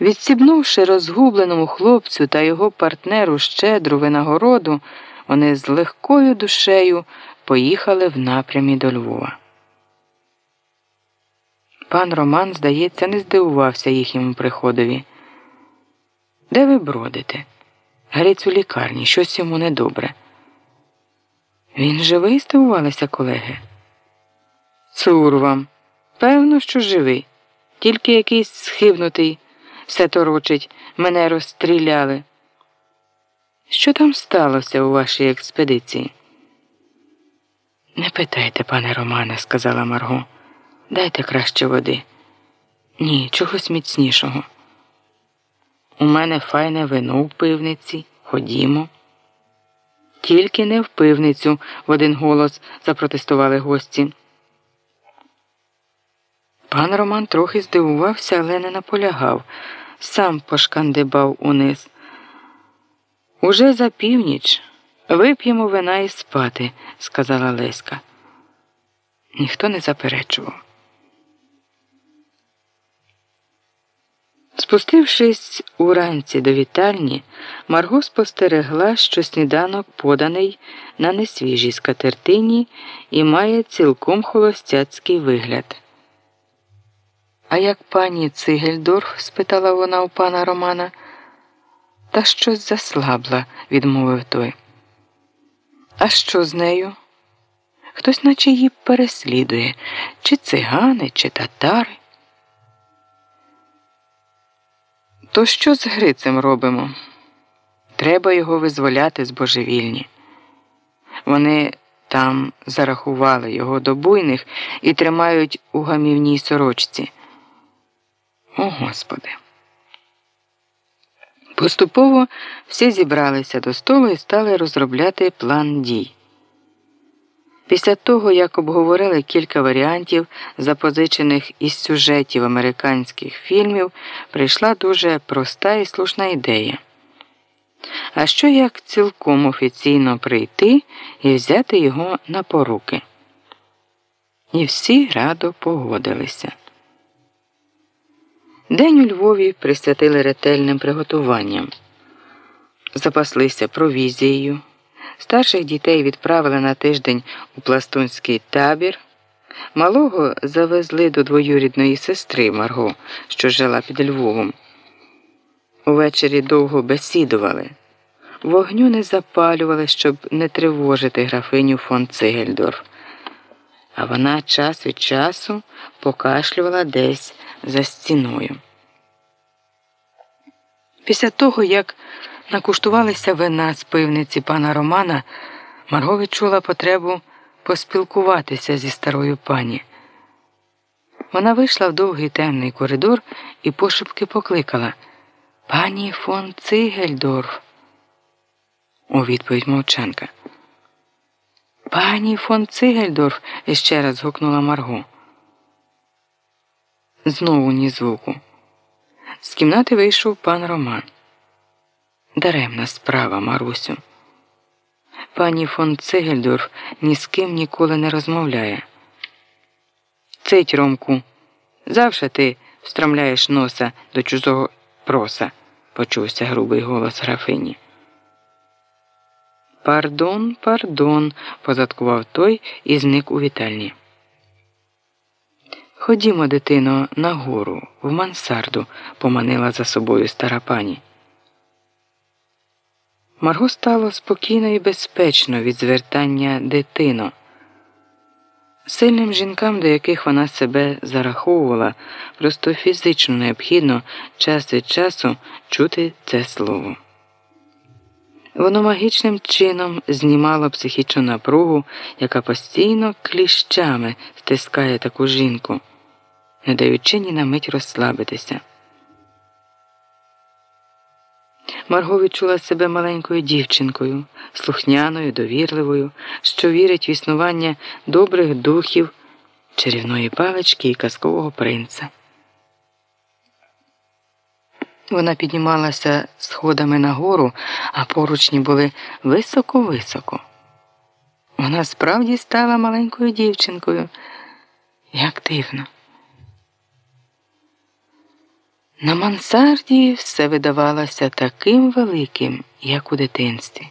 Відсібнувши розгубленому хлопцю та його партнеру щедру винагороду, вони з легкою душею поїхали в напрямі до Львова. Пан Роман, здається, не здивувався їхньому приходові. Де ви бродите? Гриць у лікарні, щось йому недобре. Він живий, здивувалися колеги. Цур вам. Певно, що живий. Тільки якийсь схибнутий, все торочить, мене розстріляли. Що там сталося у вашій експедиції? Не питайте, пане Романе, сказала Марго. Дайте краще води. Ні, чогось міцнішого. У мене файне вино в пивниці. Ходімо. Тільки не в пивницю, в один голос запротестували гості. Пан Роман трохи здивувався, але не наполягав, сам пошкандибав униз. Уже за північ вип'ємо вина і спати, сказала Леська. Ніхто не заперечував. Спустившись уранці до вітальні, Марго спостерегла, що сніданок поданий на несвіжій скатертині і має цілком холостяцький вигляд. А як пані Цигельдорф? спитала вона у пана Романа. Та щось заслабла, відмовив той. А що з нею? Хтось наче її переслідує, чи цигани, чи татари. То що з Грицем робимо? Треба його визволяти з божевільні. Вони там зарахували його до буйних і тримають у гамівній сорочці. О Господи. Поступово всі зібралися до столу і стали розробляти план дій. Після того, як обговорили кілька варіантів, запозичених із сюжетів американських фільмів, прийшла дуже проста і слушна ідея. А що як цілком офіційно прийти і взяти його на поруки? І всі радо погодилися. День у Львові присвятили ретельним приготуванням, запаслися провізією. Старших дітей відправили на тиждень у пластунський табір. Малого завезли до двоюрідної сестри Марго, що жила під Львовом. Увечері довго бесідували. Вогню не запалювали, щоб не тривожити графиню фон Цигельдорф. А вона час від часу покашлювала десь за стіною. Після того, як накуштувалися вина з пивниці пана Романа, Марго відчула потребу поспілкуватися зі старою пані. Вона вийшла в довгий темний коридор і пошепки покликала Пані фон Цигельдорф. У відповідь мовчанка. Пані фон Цигельдорф, іще раз гукнула Марго. Знову ні звуку. З кімнати вийшов пан Роман. Даремна справа, Марусю. Пані фон Цегельдорф ні з ким ніколи не розмовляє. Цить, Ромку, завше ти встромляєш носа до чужого проса, почувся грубий голос графині. Пардон, пардон, позадкував той і зник у вітальні. Ходімо, дитино, нагору, в мансарду, поманила за собою стара пані. Марго стало спокійно і безпечно від звертання дитино. Сильним жінкам, до яких вона себе зараховувала, просто фізично необхідно час від часу чути це слово. Воно магічним чином знімало психічну напругу, яка постійно кліщами стискає таку жінку, не даючи ні на мить розслабитися. Марго відчула себе маленькою дівчинкою, слухняною, довірливою, що вірить в існування добрих духів, чарівної палички і казкового принца. Вона піднімалася сходами нагору, а поручні були високо-високо. Вона справді стала маленькою дівчинкою. Як дивно. На мансарді все видавалося таким великим, як у дитинстві.